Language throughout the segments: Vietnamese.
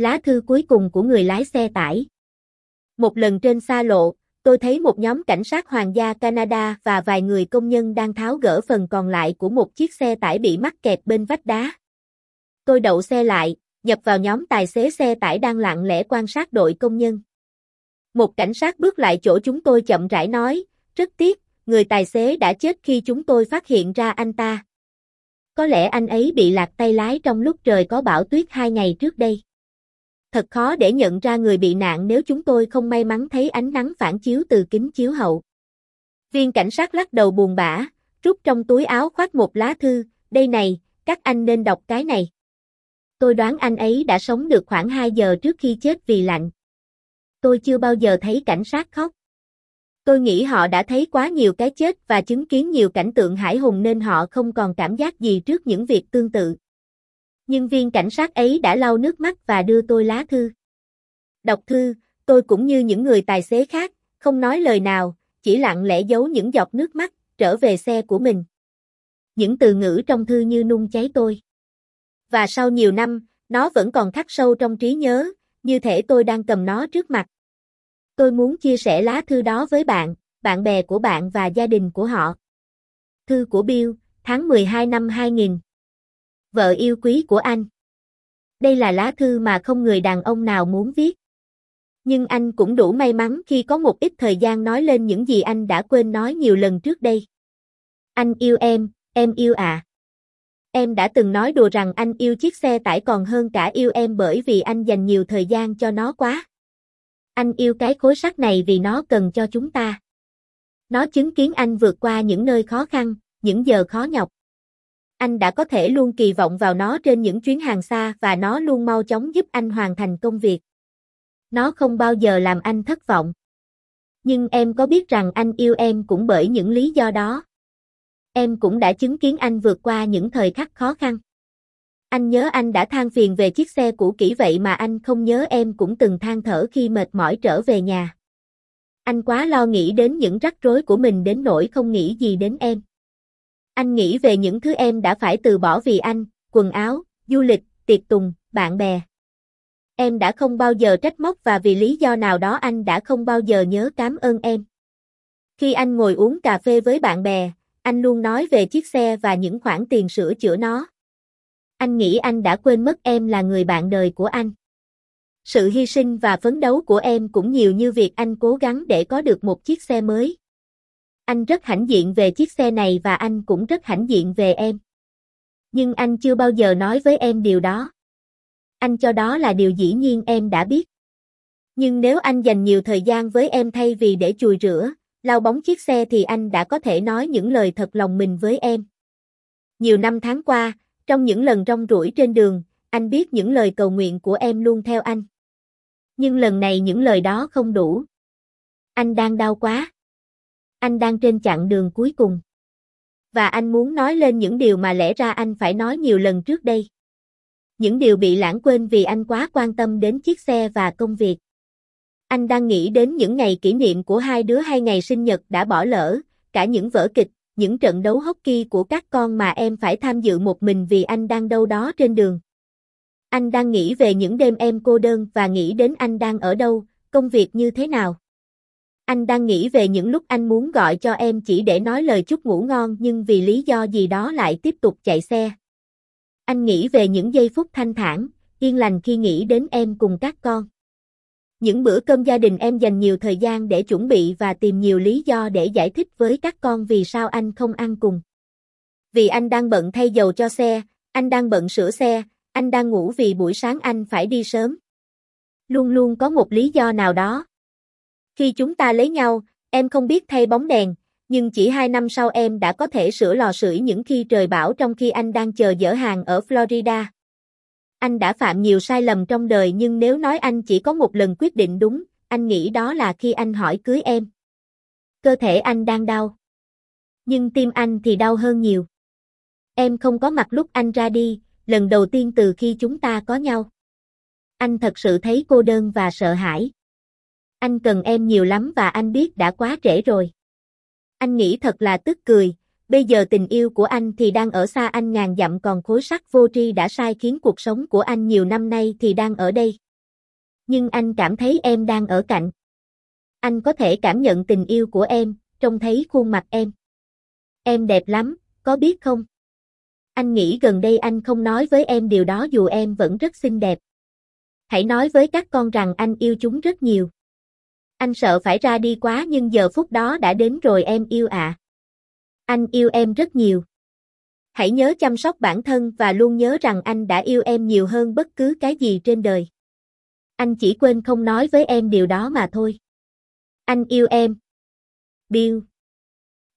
Lá thư cuối cùng của người lái xe tải. Một lần trên xa lộ, tôi thấy một nhóm cảnh sát hoàng gia Canada và vài người công nhân đang tháo gỡ phần còn lại của một chiếc xe tải bị mắc kẹt bên vách đá. Tôi đậu xe lại, nhập vào nhóm tài xế xe tải đang lặng lẽ quan sát đội công nhân. Một cảnh sát bước lại chỗ chúng tôi chậm rãi nói, rất tiếc, người tài xế đã chết khi chúng tôi phát hiện ra anh ta. Có lẽ anh ấy bị lạc tay lái trong lúc trời có bão tuyết hai ngày trước đây. Thật khó để nhận ra người bị nạn nếu chúng tôi không may mắn thấy ánh nắng phản chiếu từ kính chiếu hậu. Viên cảnh sát lắc đầu buồn bã, rút trong túi áo khoác một lá thư, đây này, các anh nên đọc cái này. Tôi đoán anh ấy đã sống được khoảng 2 giờ trước khi chết vì lạnh. Tôi chưa bao giờ thấy cảnh sát khóc. Tôi nghĩ họ đã thấy quá nhiều cái chết và chứng kiến nhiều cảnh tượng hải hùng nên họ không còn cảm giác gì trước những việc tương tự. Nhưng viên cảnh sát ấy đã lau nước mắt và đưa tôi lá thư. Đọc thư, tôi cũng như những người tài xế khác, không nói lời nào, chỉ lặng lẽ giấu những giọt nước mắt, trở về xe của mình. Những từ ngữ trong thư như nung cháy tôi. Và sau nhiều năm, nó vẫn còn khắc sâu trong trí nhớ, như thể tôi đang cầm nó trước mặt. Tôi muốn chia sẻ lá thư đó với bạn, bạn bè của bạn và gia đình của họ. Thư của Bill, tháng 12 năm 2000. Vợ yêu quý của anh. Đây là lá thư mà không người đàn ông nào muốn viết. Nhưng anh cũng đủ may mắn khi có một ít thời gian nói lên những gì anh đã quên nói nhiều lần trước đây. Anh yêu em, em yêu à. Em đã từng nói đùa rằng anh yêu chiếc xe tải còn hơn cả yêu em bởi vì anh dành nhiều thời gian cho nó quá. Anh yêu cái khối sắt này vì nó cần cho chúng ta. Nó chứng kiến anh vượt qua những nơi khó khăn, những giờ khó nhọc. Anh đã có thể luôn kỳ vọng vào nó trên những chuyến hàng xa và nó luôn mau chóng giúp anh hoàn thành công việc. Nó không bao giờ làm anh thất vọng. Nhưng em có biết rằng anh yêu em cũng bởi những lý do đó. Em cũng đã chứng kiến anh vượt qua những thời khắc khó khăn. Anh nhớ anh đã than phiền về chiếc xe cũ kỹ vậy mà anh không nhớ em cũng từng than thở khi mệt mỏi trở về nhà. Anh quá lo nghĩ đến những rắc rối của mình đến nỗi không nghĩ gì đến em. Anh nghĩ về những thứ em đã phải từ bỏ vì anh, quần áo, du lịch, tiệc tùng, bạn bè. Em đã không bao giờ trách móc và vì lý do nào đó anh đã không bao giờ nhớ cảm ơn em. Khi anh ngồi uống cà phê với bạn bè, anh luôn nói về chiếc xe và những khoản tiền sửa chữa nó. Anh nghĩ anh đã quên mất em là người bạn đời của anh. Sự hy sinh và phấn đấu của em cũng nhiều như việc anh cố gắng để có được một chiếc xe mới. Anh rất hãnh diện về chiếc xe này và anh cũng rất hãnh diện về em. Nhưng anh chưa bao giờ nói với em điều đó. Anh cho đó là điều dĩ nhiên em đã biết. Nhưng nếu anh dành nhiều thời gian với em thay vì để chùi rửa, lau bóng chiếc xe thì anh đã có thể nói những lời thật lòng mình với em. Nhiều năm tháng qua, trong những lần rong ruổi trên đường, anh biết những lời cầu nguyện của em luôn theo anh. Nhưng lần này những lời đó không đủ. Anh đang đau quá. Anh đang trên chặng đường cuối cùng. Và anh muốn nói lên những điều mà lẽ ra anh phải nói nhiều lần trước đây. Những điều bị lãng quên vì anh quá quan tâm đến chiếc xe và công việc. Anh đang nghĩ đến những ngày kỷ niệm của hai đứa hay ngày sinh nhật đã bỏ lỡ, cả những vở kịch, những trận đấu hockey của các con mà em phải tham dự một mình vì anh đang đâu đó trên đường. Anh đang nghĩ về những đêm em cô đơn và nghĩ đến anh đang ở đâu, công việc như thế nào. Anh đang nghĩ về những lúc anh muốn gọi cho em chỉ để nói lời chúc ngủ ngon nhưng vì lý do gì đó lại tiếp tục chạy xe. Anh nghĩ về những giây phút thanh thản, yên lành khi nghĩ đến em cùng các con. Những bữa cơm gia đình em dành nhiều thời gian để chuẩn bị và tìm nhiều lý do để giải thích với các con vì sao anh không ăn cùng. Vì anh đang bận thay dầu cho xe, anh đang bận sửa xe, anh đang ngủ vì buổi sáng anh phải đi sớm. Luôn luôn có một lý do nào đó. Khi chúng ta lấy nhau, em không biết thay bóng đèn, nhưng chỉ hai năm sau em đã có thể sửa lò sưởi những khi trời bão trong khi anh đang chờ dỡ hàng ở Florida. Anh đã phạm nhiều sai lầm trong đời nhưng nếu nói anh chỉ có một lần quyết định đúng, anh nghĩ đó là khi anh hỏi cưới em. Cơ thể anh đang đau. Nhưng tim anh thì đau hơn nhiều. Em không có mặt lúc anh ra đi, lần đầu tiên từ khi chúng ta có nhau. Anh thật sự thấy cô đơn và sợ hãi. Anh cần em nhiều lắm và anh biết đã quá trễ rồi. Anh nghĩ thật là tức cười, Bây giờ tình yêu của anh thì đang ở xa anh ngàn dặm còn khối sắt vô tri đã sai khiến cuộc sống của anh nhiều năm nay thì đang ở đây. Nhưng anh cảm thấy em đang ở cạnh. Anh có thể cảm nhận tình yêu của em, trông thấy khuôn mặt em. Em đẹp lắm, có biết không? Anh nghĩ gần đây anh không nói với em điều đó dù em vẫn rất xinh đẹp. Hãy nói với các con rằng anh yêu chúng rất nhiều. Anh sợ phải ra đi quá nhưng giờ phút đó đã đến rồi em yêu ạ. À. Anh yêu em rất nhiều. Hãy nhớ chăm sóc bản thân và luôn nhớ rằng anh đã yêu em nhiều hơn bất cứ cái gì trên đời. Anh chỉ quên không nói với em điều đó mà thôi. Anh yêu em. Bill.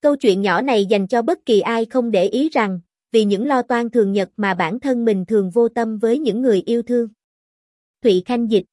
Câu chuyện nhỏ này dành cho bất kỳ ai không để ý rằng, vì những lo toan thường nhật mà bản thân mình thường vô tâm với những người yêu thương. Thụy Khanh Dịch